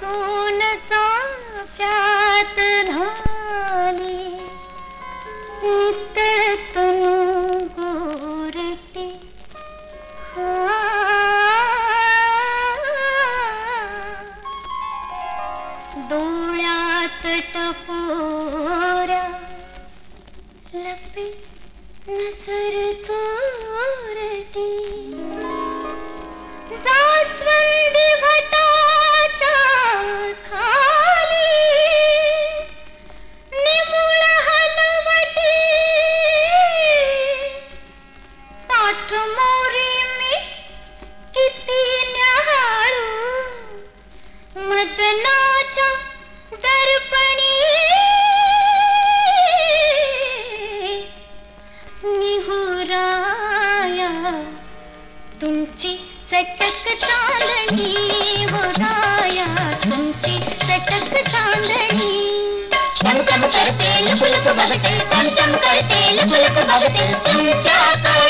सोनचा प्यात ढाली नितळतनु गोरटे डोळ्यात टपोऱ्या लपे नज़र तुमची चटक चांदणी वो राया तुमची चटक चांदणी. चमचम करते लुक बघते, चमचम करते लुक बघते तुमच्याकडे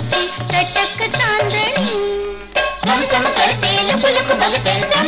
Bang, bang, bang.